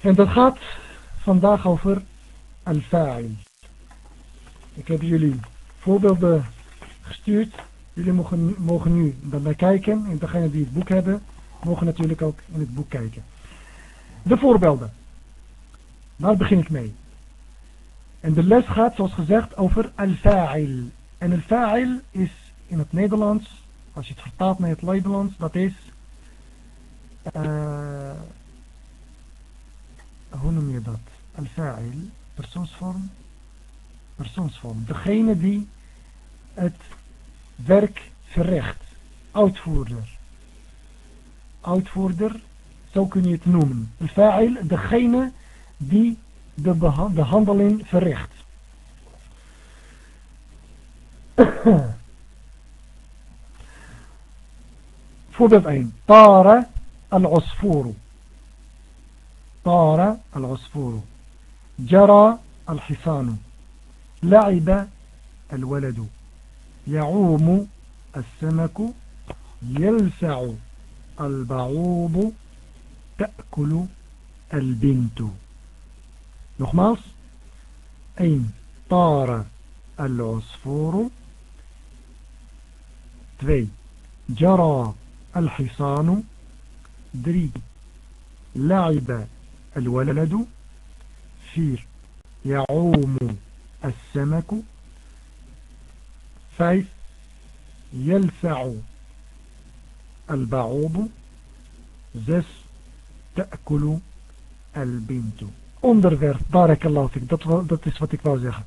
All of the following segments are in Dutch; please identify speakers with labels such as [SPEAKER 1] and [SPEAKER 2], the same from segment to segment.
[SPEAKER 1] En dat gaat vandaag over al-fa'il. Ik heb jullie voorbeelden gestuurd. Jullie mogen, mogen nu daarbij kijken. En degenen die het boek hebben, mogen natuurlijk ook in het boek kijken. De voorbeelden. Waar begin ik mee? En de les gaat, zoals gezegd, over al-fa'il. En al-fa'il is in het Nederlands, als je het vertaalt naar het Nederlands, dat is... Uh, hoe noem je dat? Al-fa'il, persoonsvorm. Persoonsvorm. Degene die het werk verricht. Uitvoerder. Uitvoerder, zo kun je het noemen. Al-fa'il, degene die de, de handeling verricht. Voorbeeld 1. Tara al-Osfuru. طار العصفور جرى الحصان لعب الولد يعوم السمك يلسع البعوض تأكل البنت. nogmaals 1 طار العصفور؟ 2 جرى الحصان. 3 لعب الولد فير يعوم السمك فايف يلسع البعوض زس تأكل البنت onderwerp, barakallahu fik, dat, dat is wat ik wou zeggen.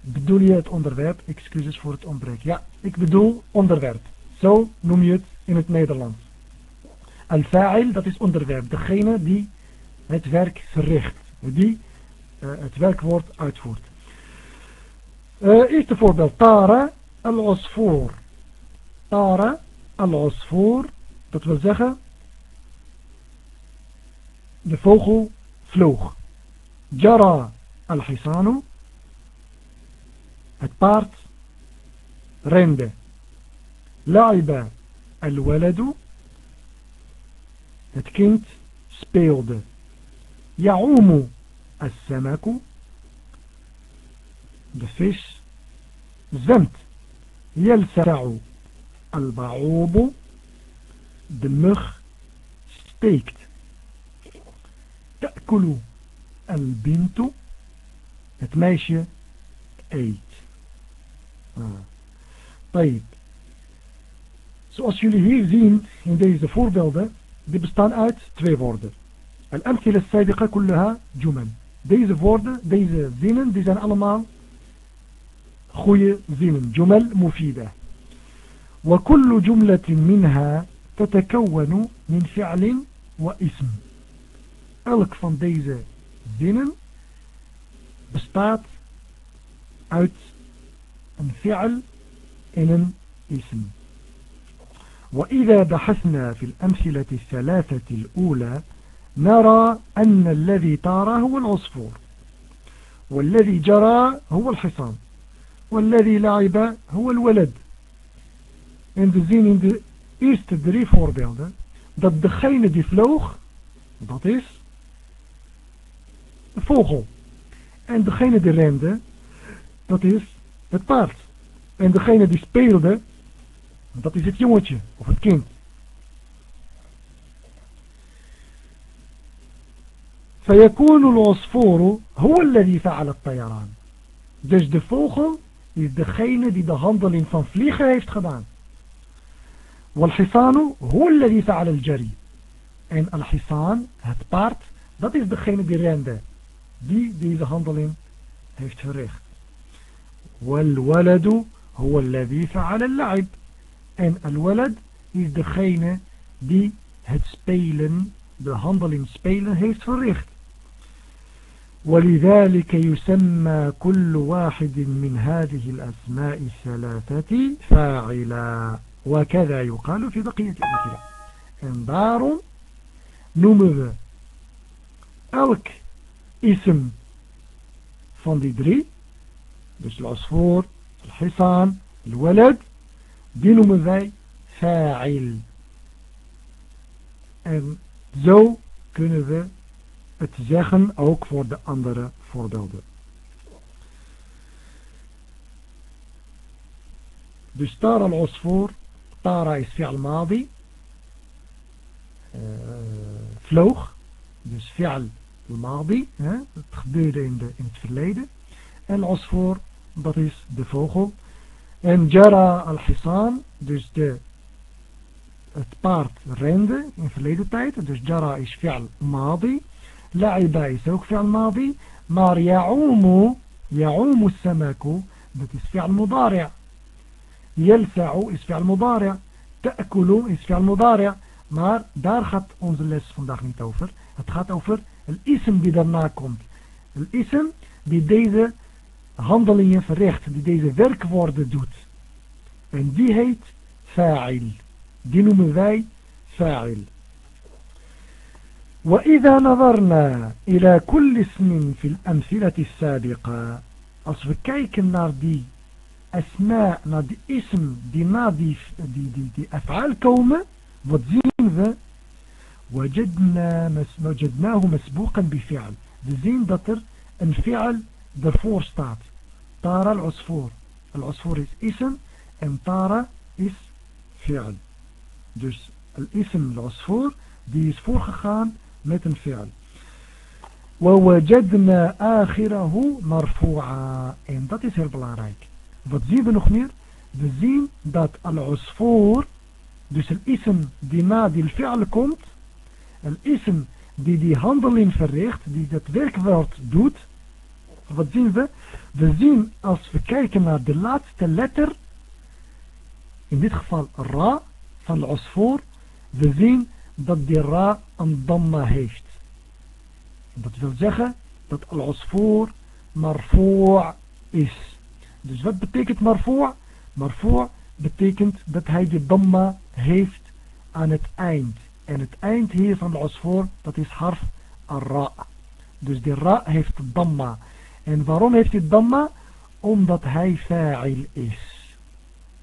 [SPEAKER 1] Bedoel je het onderwerp? Excuses voor het ontbreken. Ja, ik bedoel onderwerp. Zo noem je het in het Nederlands. Al-fa'il, dat is onderwerp. Degene die het werk verricht. Die uh, het werkwoord uitvoert. Uh, eerste voorbeeld. Tara al-osfoor. Tara al-osfoor. Dat wil zeggen. De vogel vloog. Jara al-hisanu. Het paard rende. Laiba al-waladu. Het kind speelde. Ya'umu as-samaku. De vis zwemt. Yalsa'u al-ba'ubu. De mug steekt. Ta'kulu al-bintu. Het meisje eet. Ah. Zoals jullie hier zien in deze voorbeelden die bestaan uit twee woorden. Al-amthila al-sabiqa kullaha jumal. Deze woorden, deze zinnen, die zijn allemaal goede zinnen. Jumal mufida. وكل جملة منها تتكون من فعل واسم. Elk van deze zinnen bestaat uit een fi'al en een ism. وإذا بحثنا في الأمثلة الثلاثة الأولى نرى أن الذي طار هو العصفور والذي جرى هو الحصان والذي لعب هو الولد En we zien in de eerste drie voorbeelden dat degene die vloog, dat is de vogel. En degene die rende, dat is het paard. En degene die speelde, dat is het jongetje of het kind. فيكون العصفور هو الذي فعل الطيران. Dus de vogel is degene die de handeling van vliegen heeft gedaan. والحصان هو الذي فعل الجري. En al-hisan, het paard, dat is degene die rende. Die deze handeling heeft verricht. والولد هو الذي فعل اللعب. En al-walad is degene die het spelen, de handeling spelen heeft verricht. ولذلك يسمى كل واحد من هذه الأسماء الثلاثة فاعلا وكذا يقال في بقية الأمثلة إنبار نمذ ألك اسم فانديدري دوس العصفور الحصان الولد بنمذي فاعل. en zo kunnen het zeggen ook voor de andere voorbeelden. Dus tara al-osfoor, tara is fi'al madi, uh, vloog, dus fi'al al-madi, het gebeurde in, de, in het verleden. En osfoor, dat is de vogel. En jara al-hisan, dus de, het paard rende in verleden tijd. Dus jara is fi'al madi. Is ook fi'al madi. Maar ya'umu, ya'umu samaku, dat is fi'al mudari'. Yelsa'u is fi'al mudari'. Ta'kulu is fi'al mudari'. Maar daar gaat onze les vandaag niet over. Het gaat over het ism die daarna komt. Het ism die deze handelingen verricht, die deze werkwoorden doet. En die heet fa'il. Die noemen wij fa'il. وإذا نظرنا إلى كل اسم في الأمثلة السابقة als we kijken أسماء نادي اسم دي نادي دي دي die أفعال كومة wat zien we وجدنا وجدناه مسبوقا بفعل. We zien dat er een فعل ervoor طار العصفور العصفور is اسم ان طار is فعل دوس الاسم العصفور die is voorgegaan met een fi'al ووجدنا آخره مرفوعا en dat is heel belangrijk wat zien we nog meer we zien dat al-usfoor dus een ism die na die fi'al komt een ism die die handeling verricht die dat werkwoord doet wat zien we we zien als we kijken naar de laatste letter in dit geval ra van al-usfoor we zien dat die ra een damma heeft. Dat wil zeggen dat al-usfoor marfu' is. Dus wat betekent marfu' marfu' betekent dat hij de damma heeft aan het eind. En het eind hier van al-usfoor dat is harf ra dus die ra heeft damma. En waarom heeft hij damma? Omdat hij fa'il is.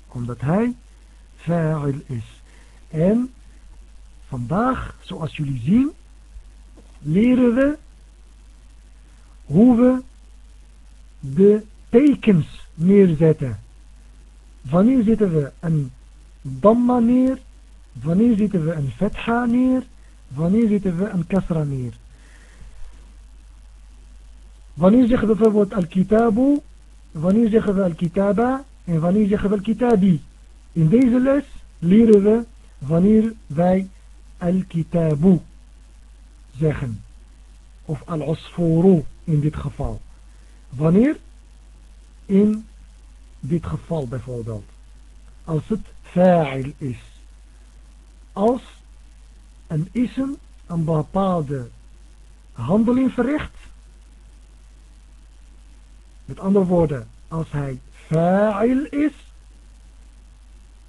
[SPEAKER 1] Omdat hij fa'il is. En vandaag zoals jullie zien leren we hoe we de tekens neerzetten. Wanneer zetten we een damma neer? Wanneer zetten we een fetha neer? Wanneer zetten we een kasra neer? Wanneer zeggen we bijvoorbeeld al-kitabu? Wanneer zeggen we al-kitaba? En wanneer zeggen we al-kitabi? In deze les leren we wanneer wij al-kitabu zeggen. Of al-osforu in dit geval. Wanneer? In dit geval bijvoorbeeld. Als het fa'il is. Als een ism een bepaalde handeling verricht. Met andere woorden, als hij fa'il is,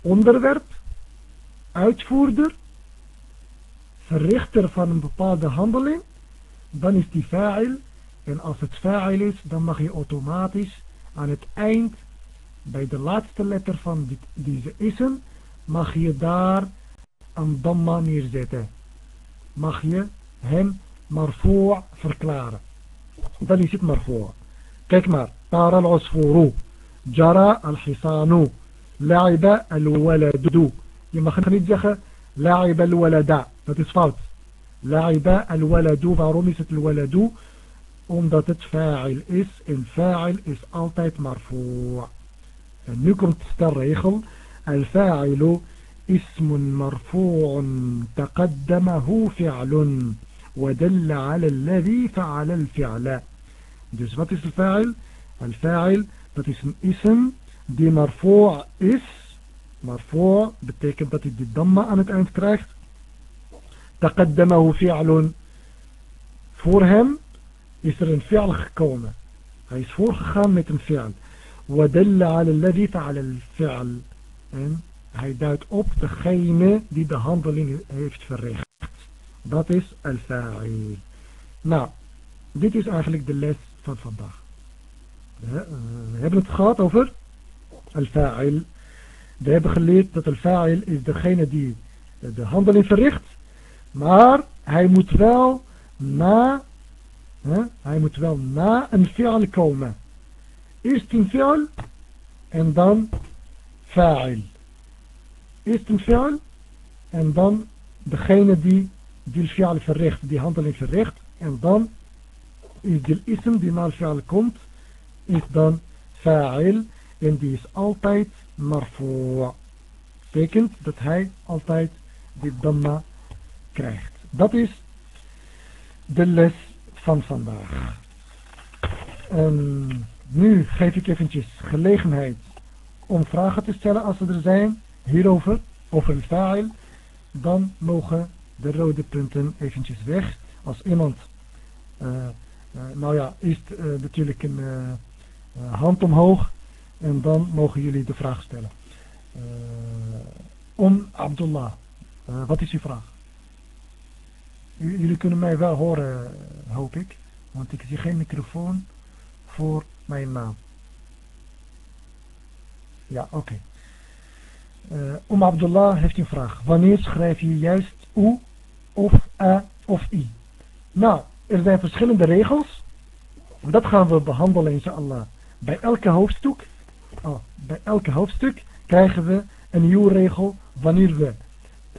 [SPEAKER 1] onderwerp, uitvoerder, verrichter van een bepaalde handeling, dan is die fa'il. En als het fa'il is, dan mag je automatisch aan het eind, bij de laatste letter van deze ism, mag je daar een damma neerzetten. Mag je hem marfu' verklaren. Dan is het marfu'. Kijk maar. Tara al-usfuru. Jara al-hisanu. La'iba al-waladu. Je mag niet zeggen la'iba al-walada. Dat is fout. La'iba al-waladu. Waarom is het al-waladu? Omdat het fa'il is. En fa'il is altijd marfu'. En nu komt de regel. Al-fa'ilu اسم مرفوع تقدمه فعل ودل على فعل الفعل dus wat is الفاعل الفاعل dat is een ism die marfu' is marfu' betekent dat hij de damma aan het eind krijgt تقدمه فعل voor hem is er een fi'al gekomen hij is voorgegaan met een fi'al ودل على الذي فعل الفعل en hij duidt op degene die de handeling heeft verricht. Dat is al-fa'il. Nou, dit is eigenlijk de les van vandaag. We hebben het gehad over al-fa'il. We hebben geleerd dat al-fa'il is degene die de handeling verricht. Maar hij moet wel na Hij moet wel na een fi'al komen. Eerst een fi'al en dan fa'il. Eerst een fi'al en dan degene die die fi'al verricht, die handeling verricht. En dan is de ism die na fi'al komt, is dan fa'il. En die is altijd marfu' betekent dat hij altijd die damma Dat is de les van vandaag. En nu geef ik eventjes gelegenheid om vragen te stellen als er zijn hierover, over een file. Dan mogen de rode punten eventjes weg. Als iemand, uh, uh, nou ja, is uh, natuurlijk een hand omhoog en dan mogen jullie de vraag stellen. om Abdullah, wat is uw vraag? Jullie kunnen mij wel horen, hoop ik. Want ik zie geen microfoon voor mijn naam. Ja, oké. Okay. Uh, Om Abdullah heeft een vraag. Wanneer schrijf je juist U of A of I? Nou, er zijn verschillende regels. Dat gaan we behandelen inshallah. Bij elke hoofdstuk, oh, bij elke hoofdstuk krijgen we een nieuwe regel wanneer we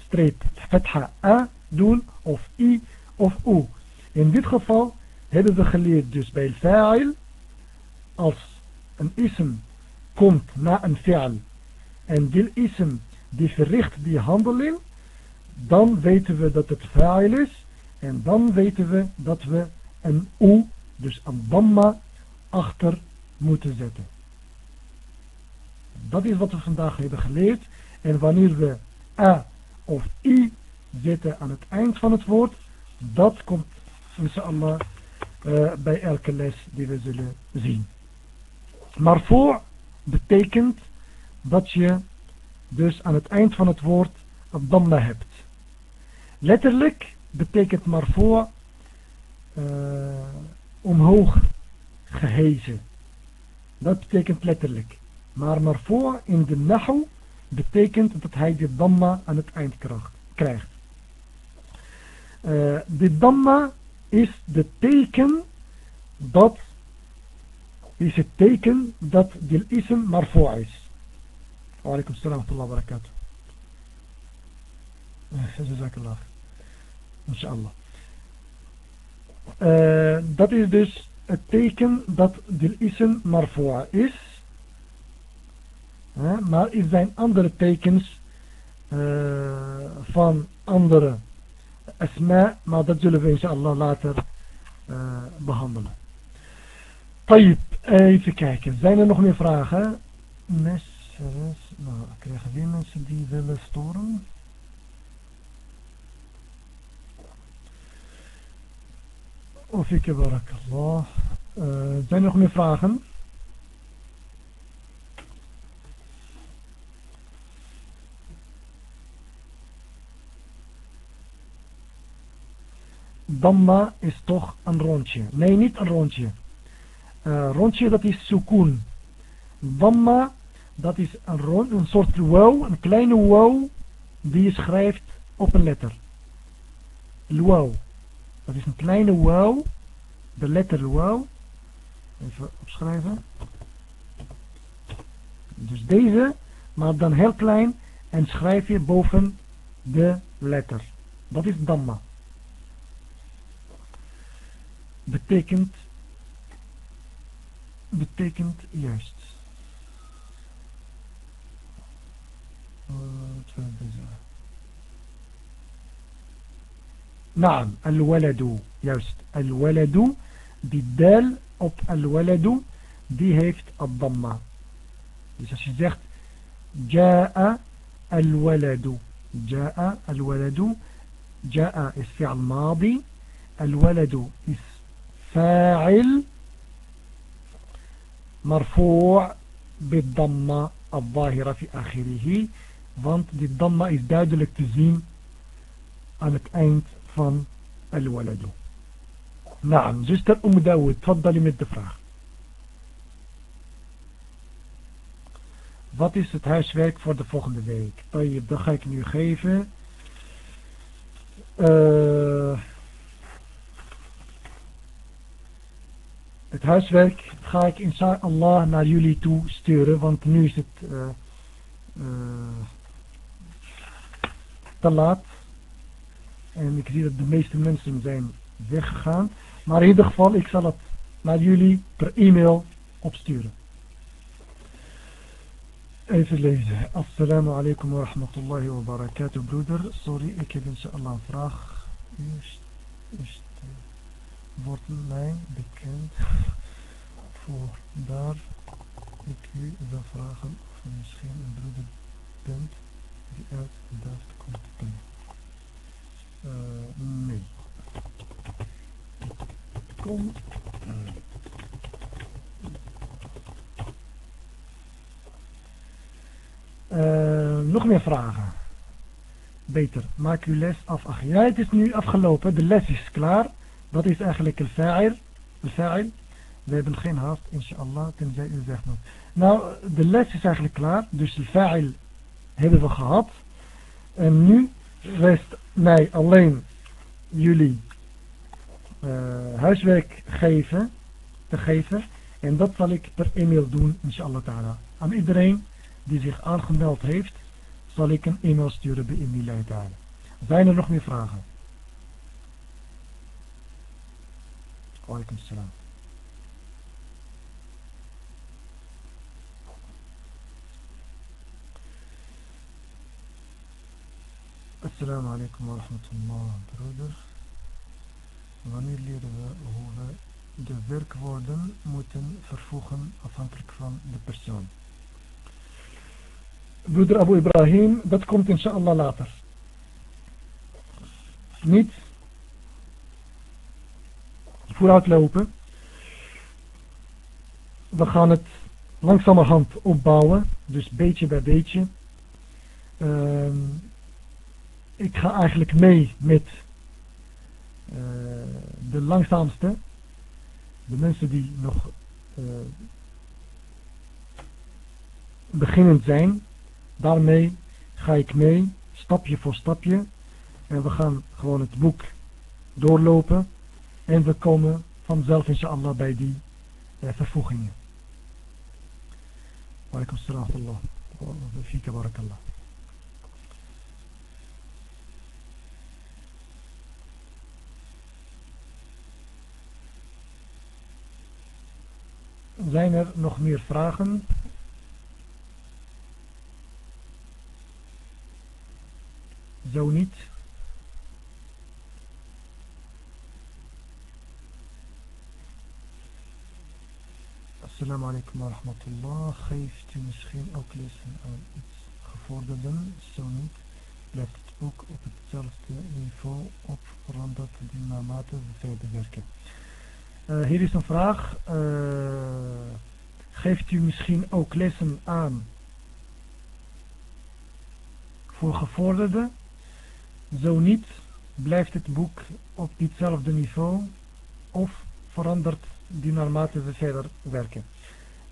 [SPEAKER 1] streep fetha A doen of I of U. In dit geval hebben we geleerd dus bij fa'il als een ism komt na een fi'al en die ism die verricht die handeling dan weten we dat het fa'il is en dan weten we dat we een u, dus een damma, achter moeten zetten. Dat is wat we vandaag hebben geleerd. En wanneer we a of i zetten aan het eind van het woord, dat komt inshallah uh, bij elke les die we zullen zien. Maar voor betekent dat je dus aan het eind van het woord een damma hebt. Letterlijk betekent marfoor uh, omhoog gehezen. Dat betekent letterlijk. Maar marfoor in de nahu betekent dat hij de damma aan het eind krijgt. Uh, de damma is de teken dat is het teken dat de ism marfu' is. Wa alaikum salam wa barakatuh. Jazakallah. Inshallah. Uh, dat is dus het teken dat de ism marfu' is. Uh, maar er zijn andere tekens uh, van andere maar dat zullen we inshallah later uh, behandelen. Tayyip, even kijken. Zijn er nog meer vragen? Nou, krijgen weer mensen die willen storen. Of ik heb barakallah. Uh, zijn er nog meer vragen? Damma is toch een rondje. Nee, niet een rondje. Uh, rondje dat is sukoon. Damma dat is een, rond, een soort wow, een kleine wow die je schrijft op een letter. Wow. Dat is een kleine wow. De letter wow. Even opschrijven. Dus deze, maar dan heel klein en schrijf je boven de letter. Dat is damma. Betekent betekent juist. نعم الولد juist الولد die dal op الولد die heeft الضمة dus als je zegt جاء الولد جاء الولد جاء is فعل ماضي الولد is فاعل مرفوع بالضمة الظاهرة في آخره ظنت دي الضمة إزداد لك تزين عن تأينت فن الولد نعم زوستر أم داود تفضلي من الدفراغ Wat is het huiswerk voor de volgende week? Dat ga ik nu geven. Uh... het huiswerk ga ik inshallah naar jullie toe sturen, want nu is het uh, uh, te laat. En ik zie dat de meeste mensen zijn weggegaan. Maar in ieder geval, ik zal het naar jullie per e-mail opsturen. Even lezen. Assalamu alaikum wa rahmatullahi wa barakatuh, broeder. Sorry, ik heb inshallah een vraag. Wordt mij bekend voor daar ik u wil vragen of u misschien een broeder bent die uit Duitsland komt. Uh, nee. Kom. Uh, nog meer vragen. Beter, maak uw les af. Ach, ja, het is nu afgelopen. De les is klaar. Dat is eigenlijk een fa'il. fa'il. We hebben geen haast, inshallah, tenzij u zegt. Nou, de les is eigenlijk klaar. Dus de fa'il hebben we gehad. En nu rest mij alleen jullie uh, huiswerk geven, te geven. En dat zal ik per e-mail doen, inshallah ta'ala. Aan iedereen die zich aangemeld heeft, zal ik een e-mail sturen bij Emilia. Zijn er nog meer vragen? Assalamu alaikum wa rahmatullah, broeder. Wanneer leren we hoe we de werkwoorden moeten vervoegen afhankelijk van de persoon? Broeder Abu Ibrahim, dat komt inshallah later. Niet vooruitlopen. We gaan het langzamerhand opbouwen, dus beetje bij beetje. Uh, ik ga eigenlijk mee met uh, de langzaamste. De mensen die nog uh, beginnend zijn. Daarmee ga ik mee, stapje voor stapje. En we gaan gewoon het boek doorlopen. En we komen vanzelf inshallah bij die uh, vervoegingen. Wa alaikum salam wa fika. Zijn er nog meer vragen? Zo niet. Assalamu alaikum wa rahmatullah. Geeft u misschien ook lessen aan iets gevorderden? Zo niet. Blijft het ook op hetzelfde niveau op veranderd die naarmate we verder werken. Uh, hier is een vraag. Uh, geeft u misschien ook lessen aan voor gevorderden? Zo niet, blijft het boek op ditzelfde niveau of verandert die naarmate we verder werken?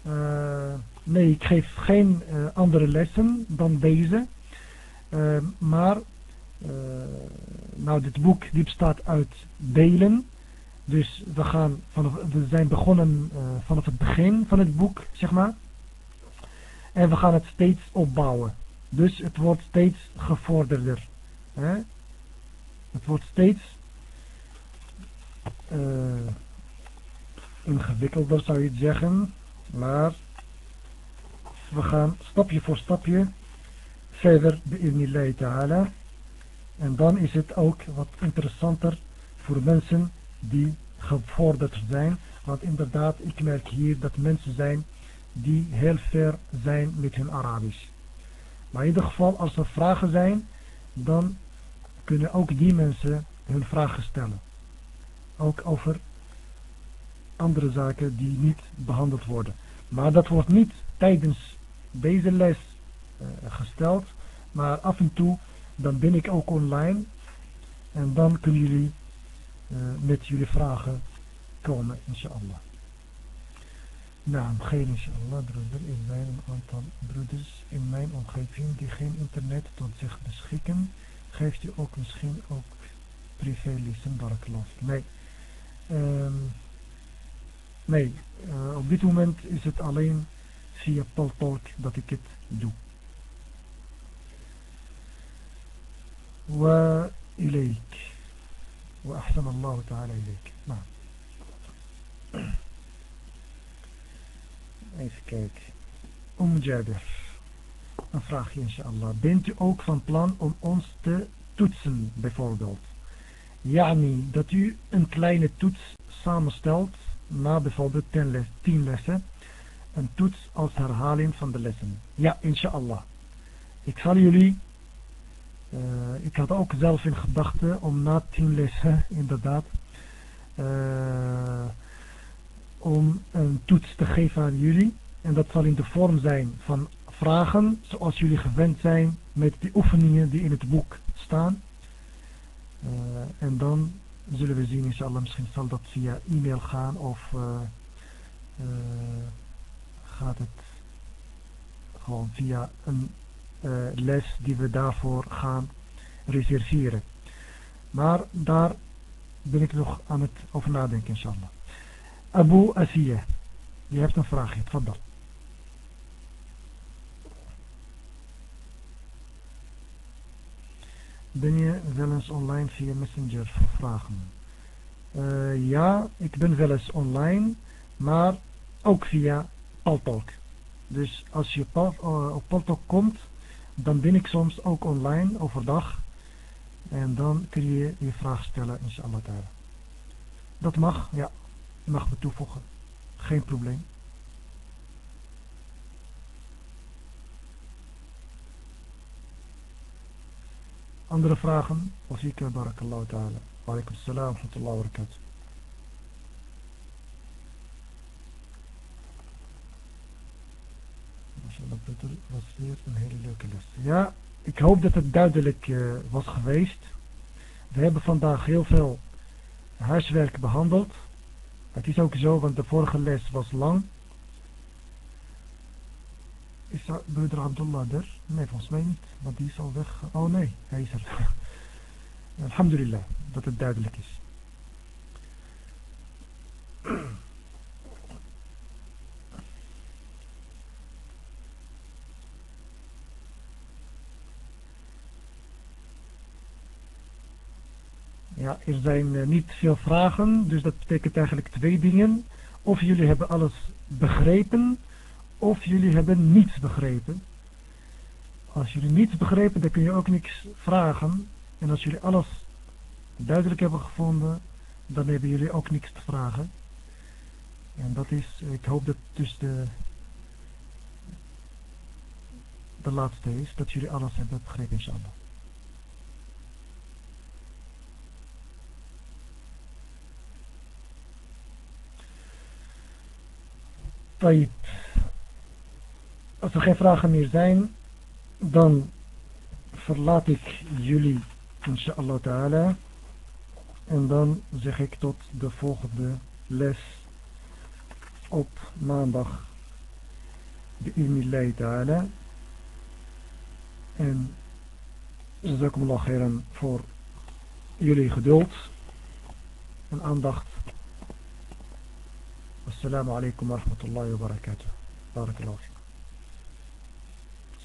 [SPEAKER 1] Uh, nee, ik geef geen andere lessen dan deze. maar, nou dit boek die bestaat uit delen. Dus we, gaan vanaf, we zijn begonnen vanaf het begin van het boek, zeg maar. En we gaan het steeds opbouwen. Dus het wordt steeds gevorderder. Hè? Het wordt steeds ingewikkelder, zou je zeggen. Maar we gaan stapje voor stapje verder bij ta'ala. En dan is het ook wat interessanter voor mensen die gevorderd zijn. Want inderdaad, ik merk hier dat mensen zijn die heel ver zijn met hun Arabisch. Maar in ieder geval, als er vragen zijn, dan kunnen ook die mensen hun vragen stellen. Ook over andere zaken die niet behandeld worden. Maar dat wordt niet tijdens deze les uh, gesteld. Maar af en toe, dan ben ik ook online. En dan kunnen jullie uh, met jullie vragen komen, inshallah. Nou, geen inshallah, broeder. Er zijn een aantal broeders in mijn omgeving die geen internet tot zich beschikken. Geeft u ook misschien ook privélessen, barakallah. Nee. Um, Nee, uh, op dit moment is het alleen via Paltalk dat ik het doe. وإليك وأحسن الله تعالى إليك نعم Even kijken. Om Jabir. Een vraagje inshallah. Bent u ook van plan om ons te toetsen bijvoorbeeld? Yani dat u een kleine toets samenstelt na bijvoorbeeld 10 lessen. Een toets als herhaling van de lessen. Ja, inshallah. Ik zal jullie... Uh, ik had ook zelf in gedachten om na 10 lessen, inderdaad... Uh, om een toets te geven aan jullie. En dat zal in de vorm zijn van vragen, zoals jullie gewend zijn met die oefeningen die in het boek staan. Uh, en dan zullen we zien, inshallah, misschien zal dat via e-mail gaan of uh, uh, gaat het gewoon via een les die we daarvoor gaan reserveren. Maar daar ben ik nog aan het over nadenken, inshallah. Abu Asiya, je hebt een vraagje, tfaddal. Ben je wel eens online via Messenger vragen? Uh, ja, ik ben wel eens online, maar ook via Paltalk. Dus als je uh, op Paltalk komt, dan ben ik soms ook online overdag. En dan kun je je vraag stellen, inshallah ta'ala. Dat mag, ja. Je mag me toevoegen. Geen probleem. Andere vragen? Wafika barakallahu ta'ala. Wa alaikum salam wa rahmatullahi wa barakatuh. Dat was weer een hele leuke les. Ja, ik hoop dat het duidelijk uh, was geweest. We hebben vandaag heel veel huiswerk behandeld. Het is ook zo, want de vorige les was lang. Is broeder Abdullah er? Nee, volgens mij niet. Want die is al weg. Oh nee, hij is er. Alhamdulillah, dat het duidelijk is. Ja, er zijn uh, niet veel vragen, dus dat betekent eigenlijk twee dingen. Of jullie hebben alles begrepen, of jullie hebben niets begrepen. Als jullie niets begrepen, dan kun je ook niks vragen. En als jullie alles duidelijk hebben gevonden, dan hebben jullie ook niks te vragen. En dat is, ik hoop dat dus de, de laatste is, dat jullie alles hebben begrepen, inshallah. Tayyip. Als er geen vragen meer zijn, dan verlaat ik jullie, inshallah ta'ala. En dan zeg ik tot de volgende les op maandag. de Bi'idnillahi ta'ala. En jazakumullah khairan voor jullie geduld en aandacht. Assalamu alaikum warahmatullahi wabarakatuh. wa barakatuh. Barakallahu